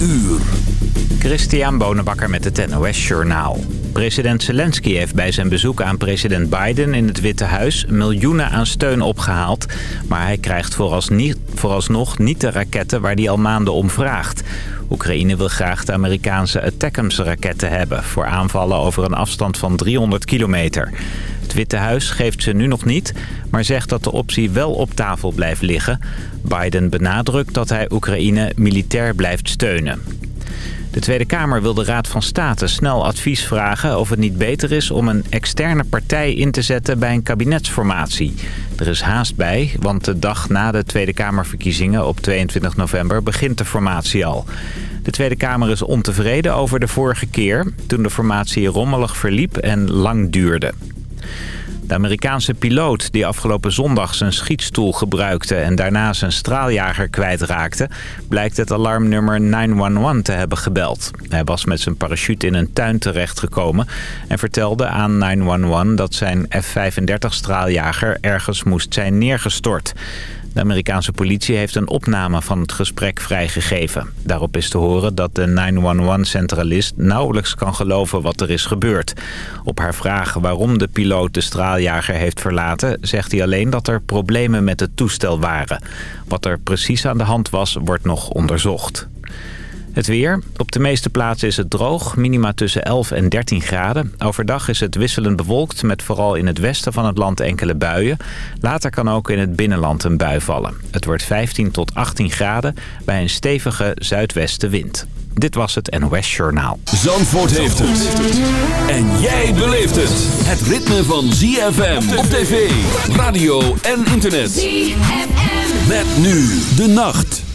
uur. Christian Bonenbakker met het NOS Journaal. President Zelensky heeft bij zijn bezoek aan president Biden in het Witte Huis miljoenen aan steun opgehaald. Maar hij krijgt vooralsnog niet de raketten waar hij al maanden om vraagt. Oekraïne wil graag de Amerikaanse Attackams-raketten hebben... voor aanvallen over een afstand van 300 kilometer. Het Witte Huis geeft ze nu nog niet, maar zegt dat de optie wel op tafel blijft liggen. Biden benadrukt dat hij Oekraïne militair blijft steunen. De Tweede Kamer wil de Raad van State snel advies vragen of het niet beter is om een externe partij in te zetten bij een kabinetsformatie. Er is haast bij, want de dag na de Tweede Kamerverkiezingen op 22 november begint de formatie al. De Tweede Kamer is ontevreden over de vorige keer, toen de formatie rommelig verliep en lang duurde. De Amerikaanse piloot die afgelopen zondag zijn schietstoel gebruikte... en daarna zijn straaljager kwijtraakte... blijkt het alarmnummer 911 te hebben gebeld. Hij was met zijn parachute in een tuin terechtgekomen... en vertelde aan 911 dat zijn F-35 straaljager ergens moest zijn neergestort. De Amerikaanse politie heeft een opname van het gesprek vrijgegeven. Daarop is te horen dat de 911-centralist nauwelijks kan geloven wat er is gebeurd. Op haar vraag waarom de piloot de straaljager heeft verlaten... zegt hij alleen dat er problemen met het toestel waren. Wat er precies aan de hand was, wordt nog onderzocht. Het weer. Op de meeste plaatsen is het droog. Minima tussen 11 en 13 graden. Overdag is het wisselend bewolkt met vooral in het westen van het land enkele buien. Later kan ook in het binnenland een bui vallen. Het wordt 15 tot 18 graden bij een stevige zuidwestenwind. Dit was het NOS Journaal. Zandvoort heeft het. En jij beleeft het. Het ritme van ZFM op tv, radio en internet. ZFM. Met nu de nacht.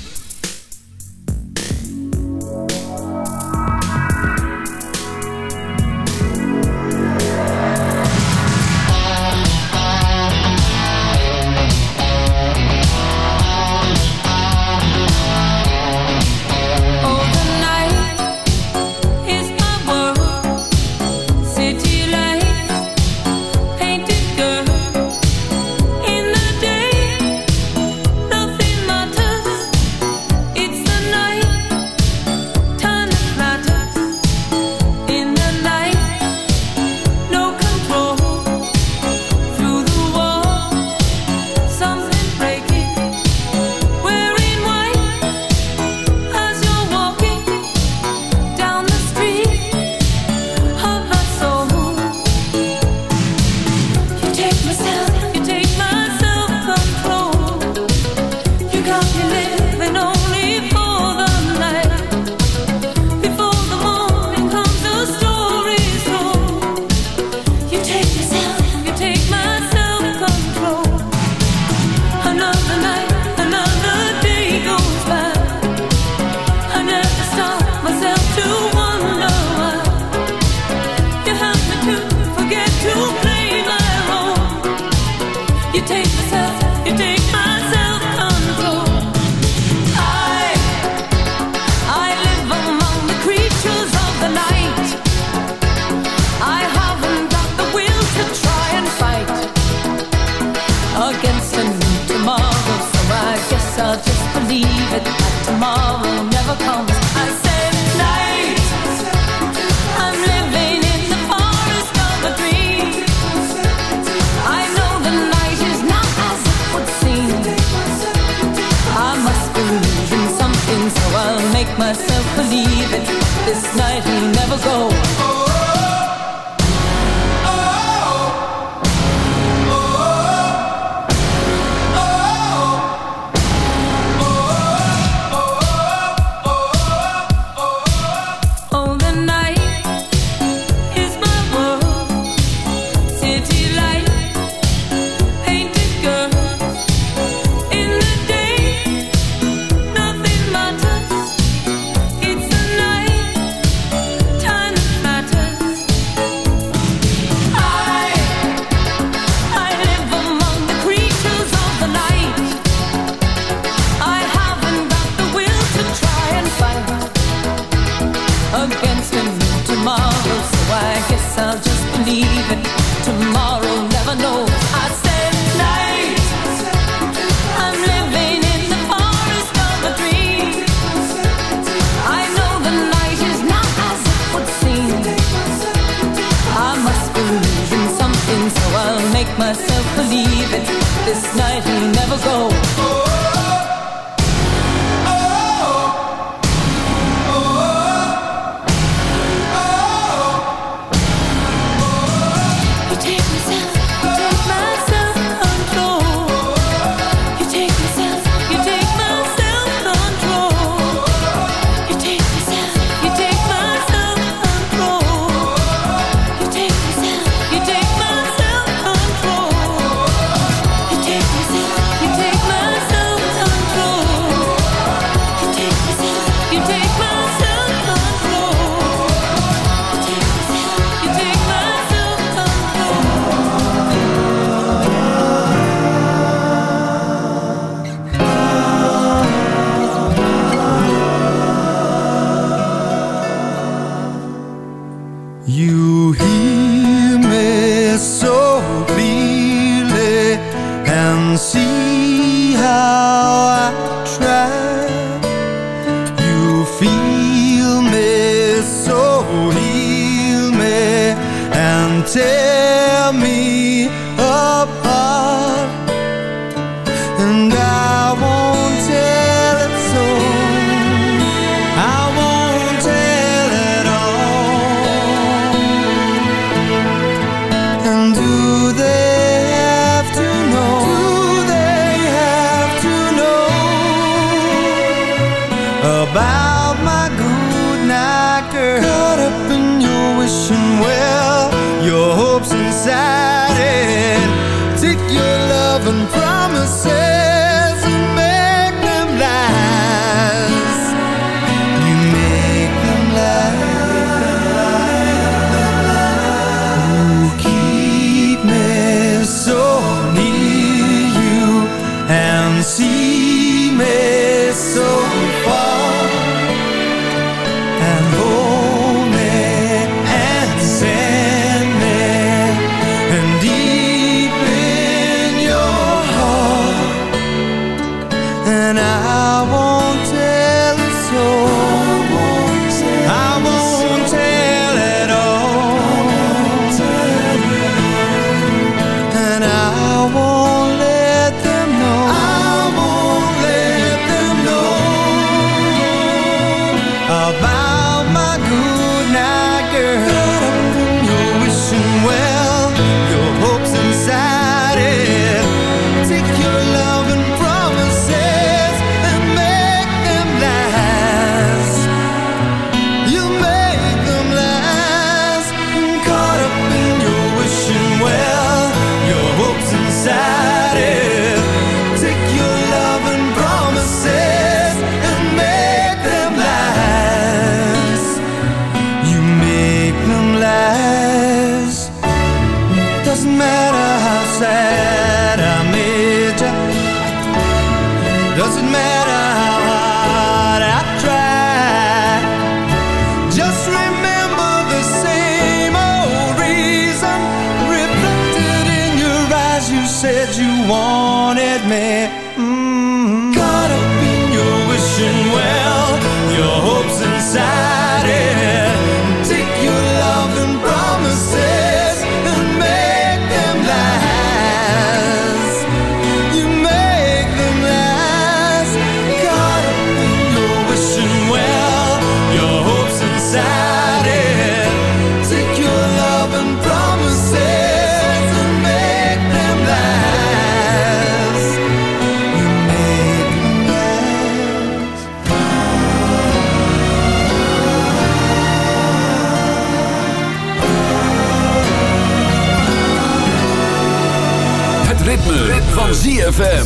ZFM.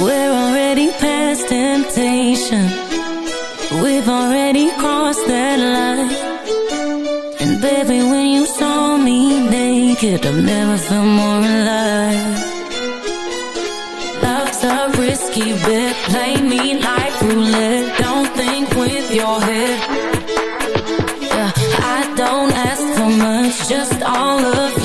We're already past temptation. We've already crossed that line. And baby, when you saw me naked, I've never felt more alive bet. Play me like roulette. Don't think with your head. Yeah, I don't ask for much, just all of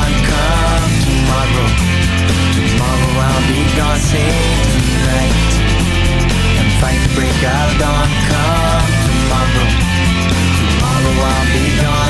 dawn come tomorrow. Tomorrow I'll be gone, save tonight. And fight to break out dawn come tomorrow. Tomorrow I'll be gone.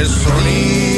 es sonido.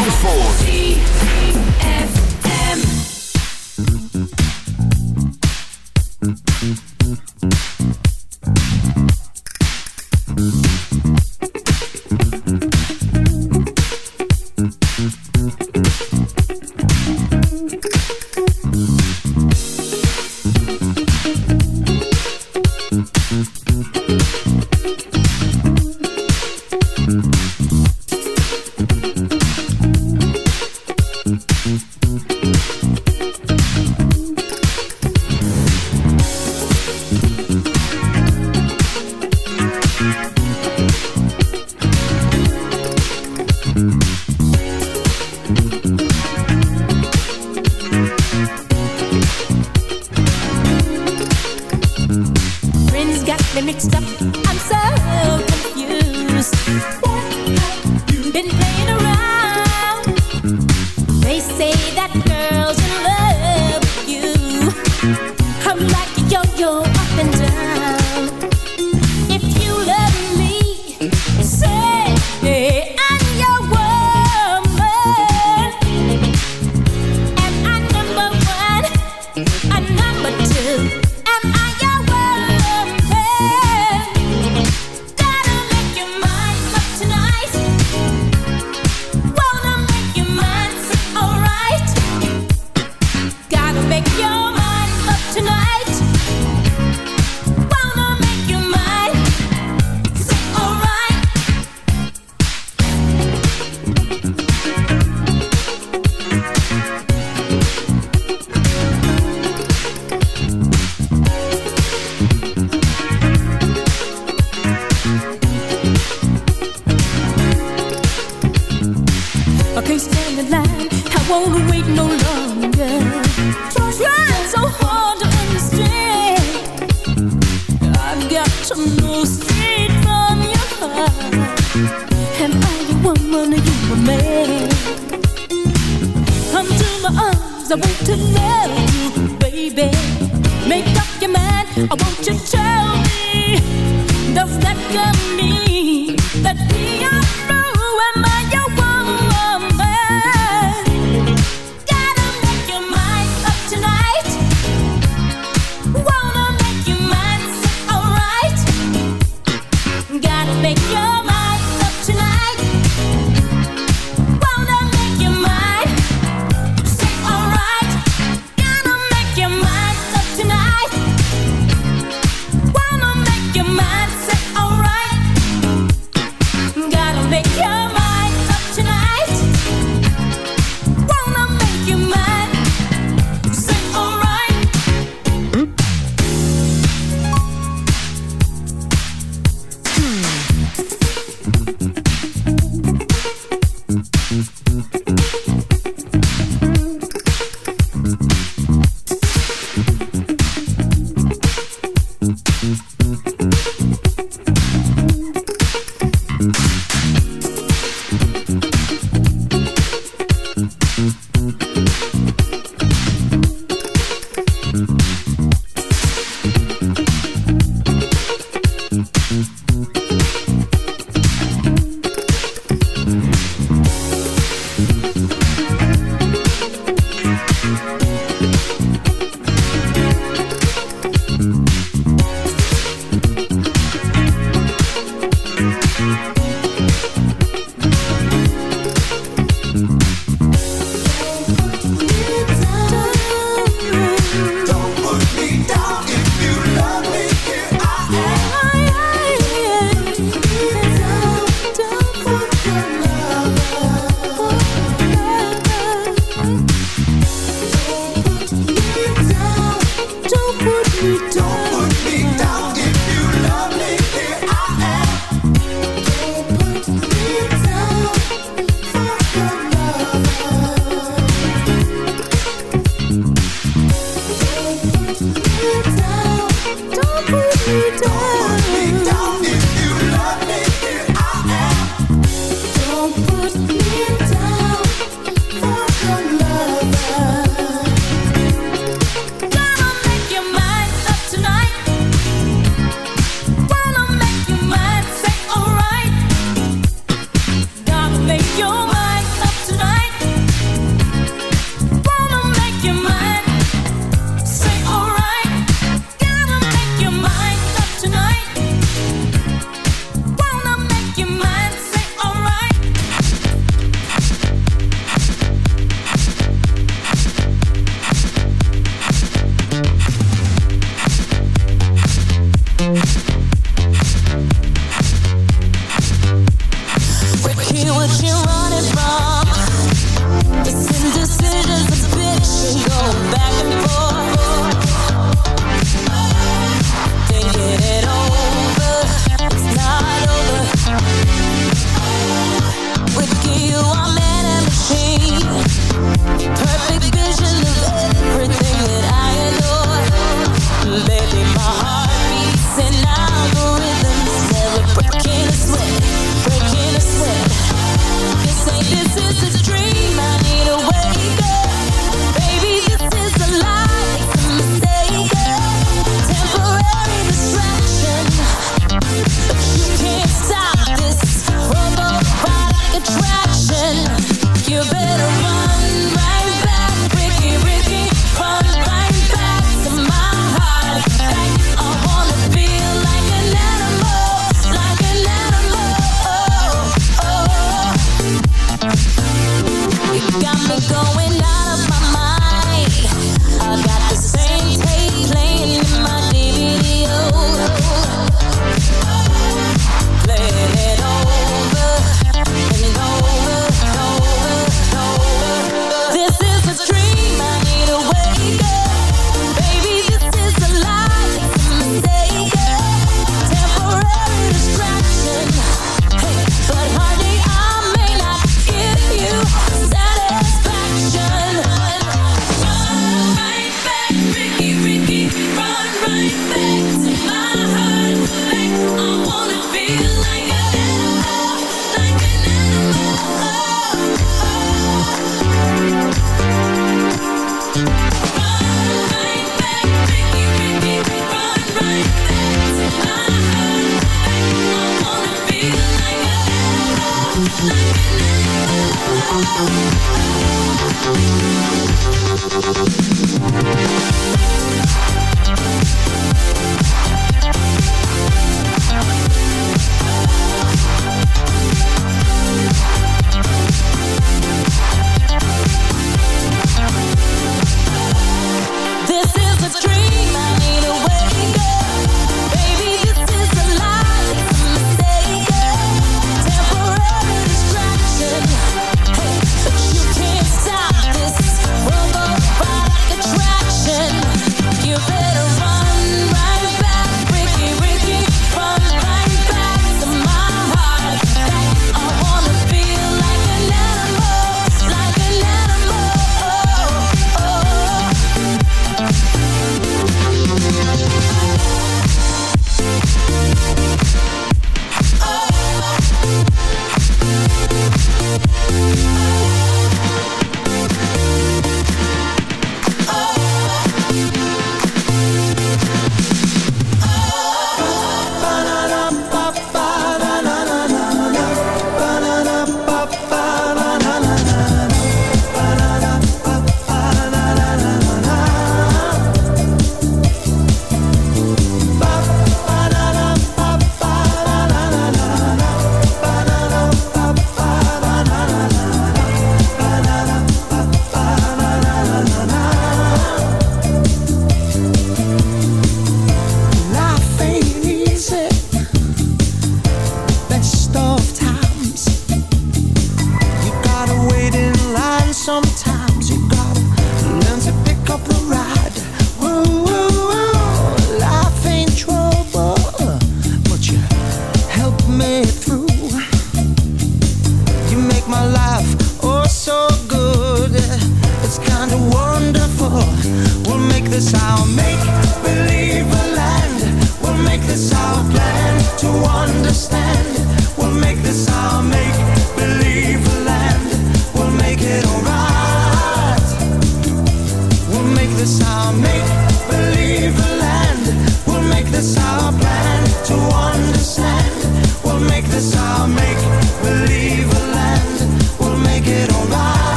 Zandvoort.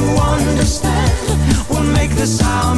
to understand. Will make this our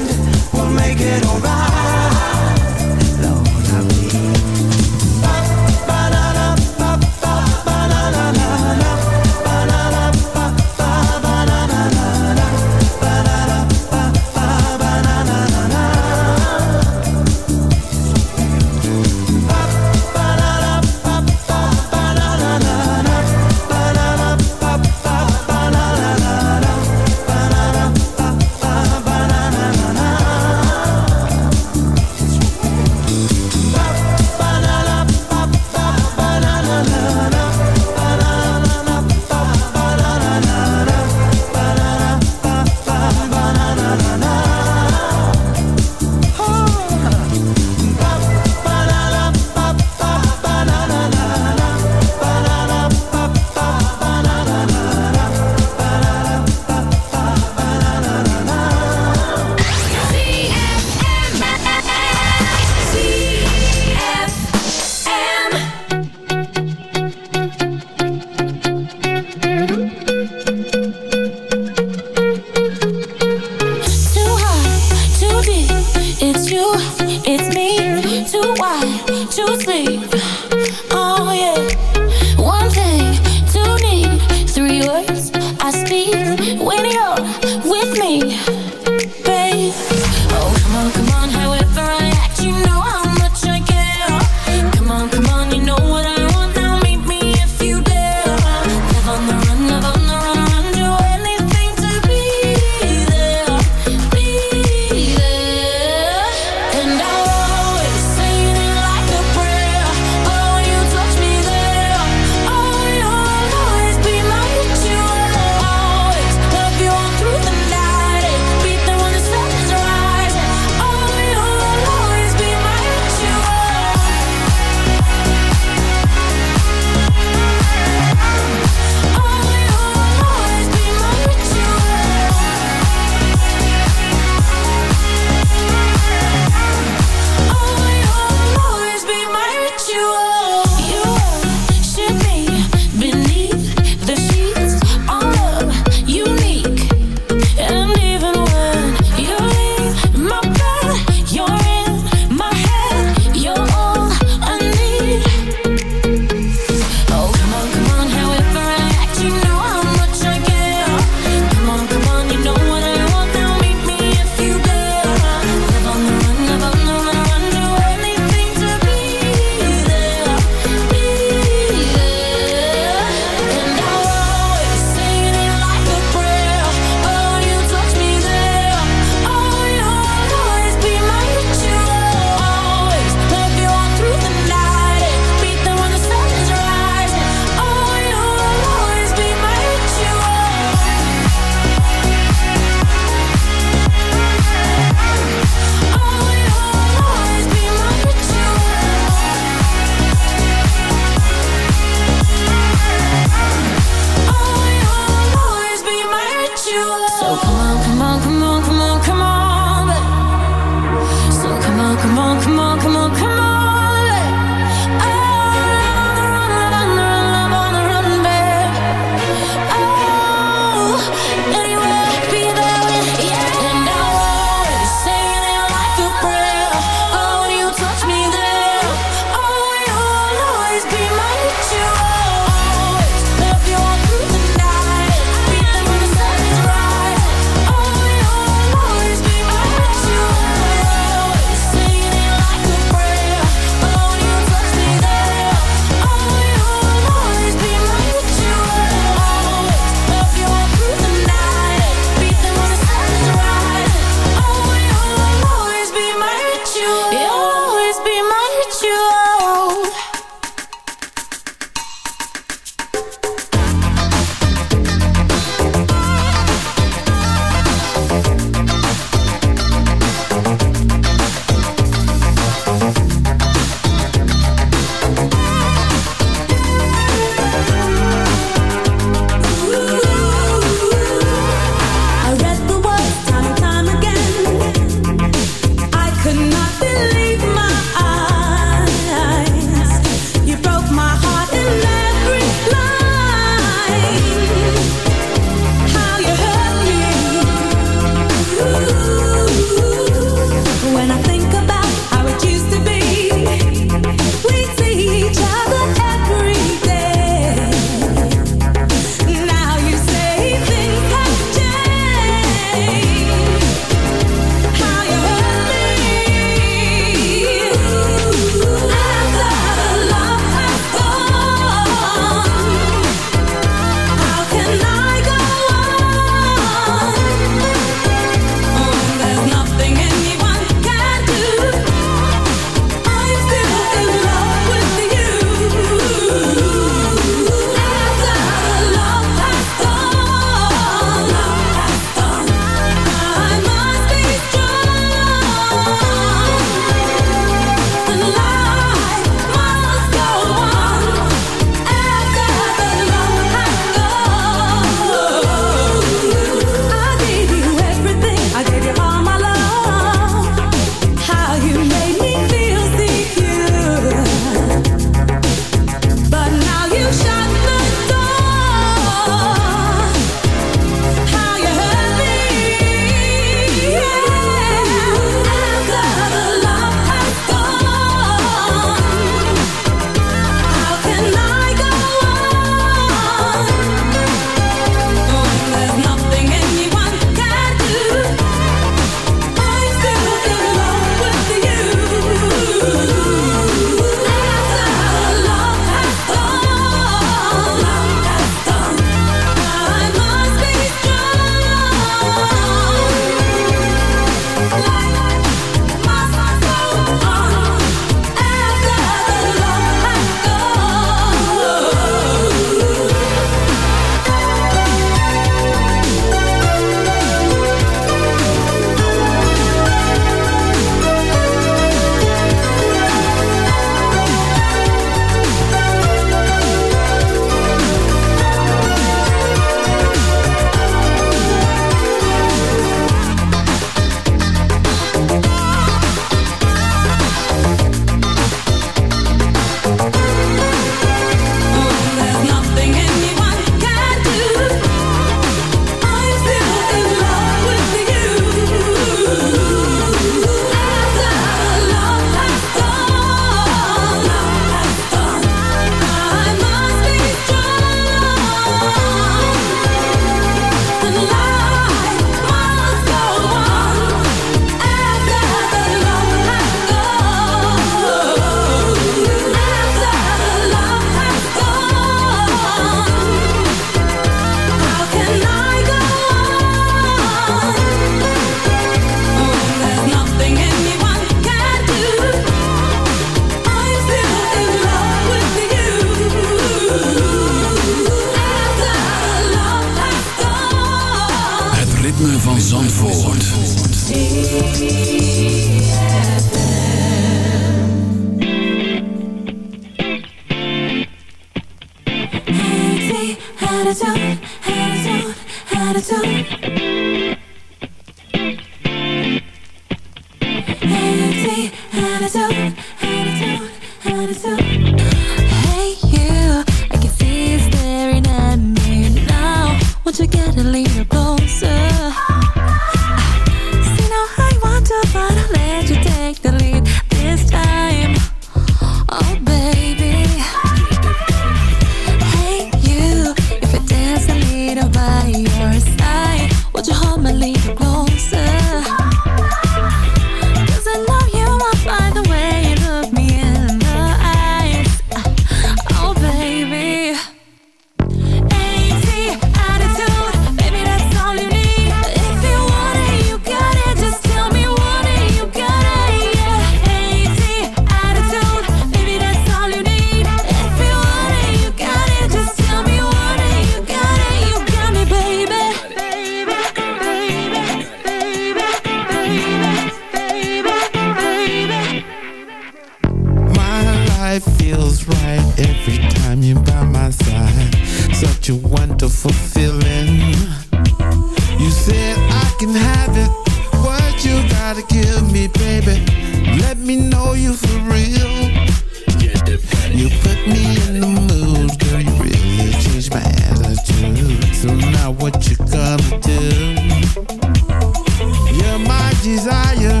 desire.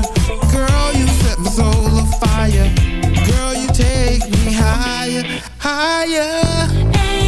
Girl, you set my soul afire. Girl, you take me higher, higher.